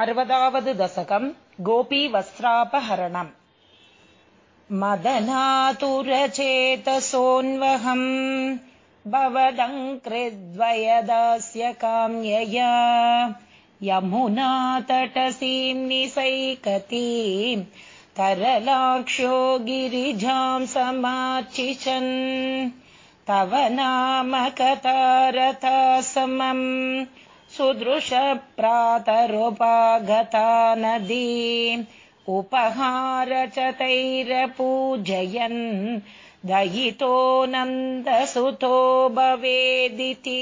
अरवदावद् दशकम् गोपीवस्त्रापहरणम् मदनातुरचेतसोऽन्वहम् भवदङ्कृद्वयदास्य काम्यया यमुनातटसीम् निसैकतीम् तरलाक्षो गिरिजाम् समाचिषन् तव नाम कथारथा समम् सुदृशप्रातरुपागता नदी उपहार च तैरपूजयन् दयितो नन्दसुतो भवेदिति।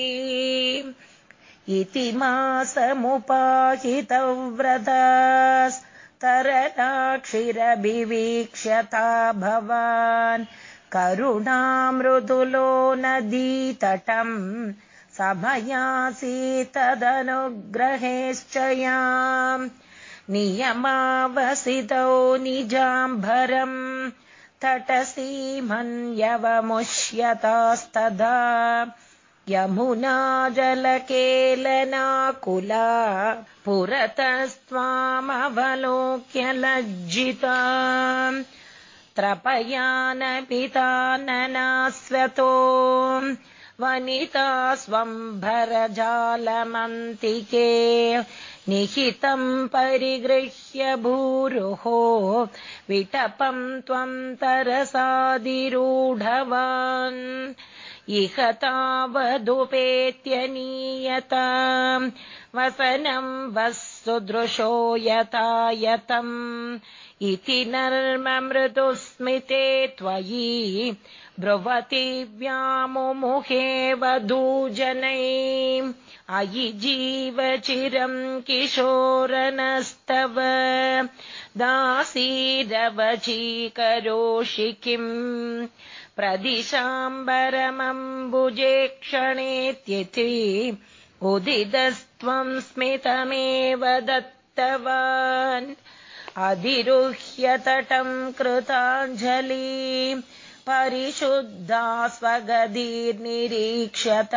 इति मासमुपाहितव्रतास्तरलाक्षिरभिवीक्ष्यता भवान्। करुणामृदुलो नदीतटम् समयासीतदनुग्रहेश्च याम् नियमावसितौ निजाम्भरम् तटसीमन्यवमुष्यतास्तदा यमुना जलकेलनाकुला पुरतस्त्वामवलोक्य लज्जिता त्रपयानपिताननास्वतो वनिता स्वम्भरजालमन्तिके निहितम् परिगृह्य भूरुः विटपम् त्वम् तरसादिरूढवान् इह तावदुपेत्यनीयता वसनम् वः सुदृशो यतायतम् इति नर्ममृदुस्मिते त्वयि ब्रुवति वधूजनै अयि जीवचिरम् किशोरनस्तव। दासीरवचीकरोषि किम् प्रदिशाम्बरमम्बुजे क्षणेत्यति उदितस्त्वम् स्मितमेव दत्तवान्। अधिरुह्यतटम् कृताञ्जलि परिशुद्धा स्वगतिर्निरीक्षत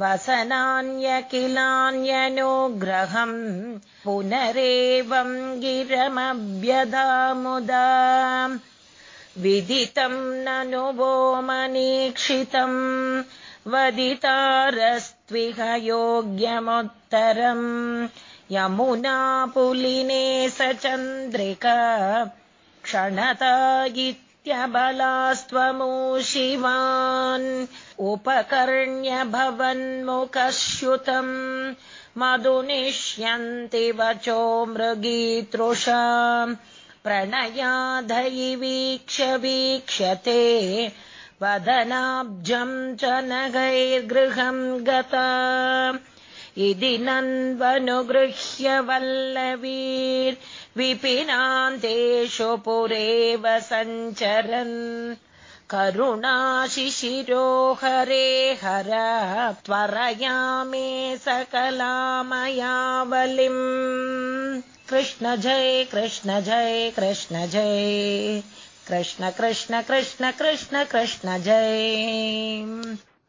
वसनान्यकिलान्यनुग्रहम् पुनरेवम् गिरमभ्यदामुदा विदितम् ननु वो मनीक्षितम् वदितारस्त्विह योग्यमुत्तरम् यमुना पुलिने स चन्द्रिका क्षणता उपकर्ण्य भवन्मुखश्युतम् मधुनिष्यन्ति वचो मृगीतृषा प्रणयाधयि वीक्ष वीक्ष्यते वदनाब्जम् च नगैर्गृहम् गता। इति नन्वनुगृह्य वल्लवीर् विपिनान्तेषु पुरेव सञ्चरन्। करुणाशिशिरो हरे हर त्वरयामे सकलामयावलिम् कृष्ण जय कृष्ण जय कृष्ण जय कृष्ण कृष्ण कृष्ण कृष्ण कृष्ण जय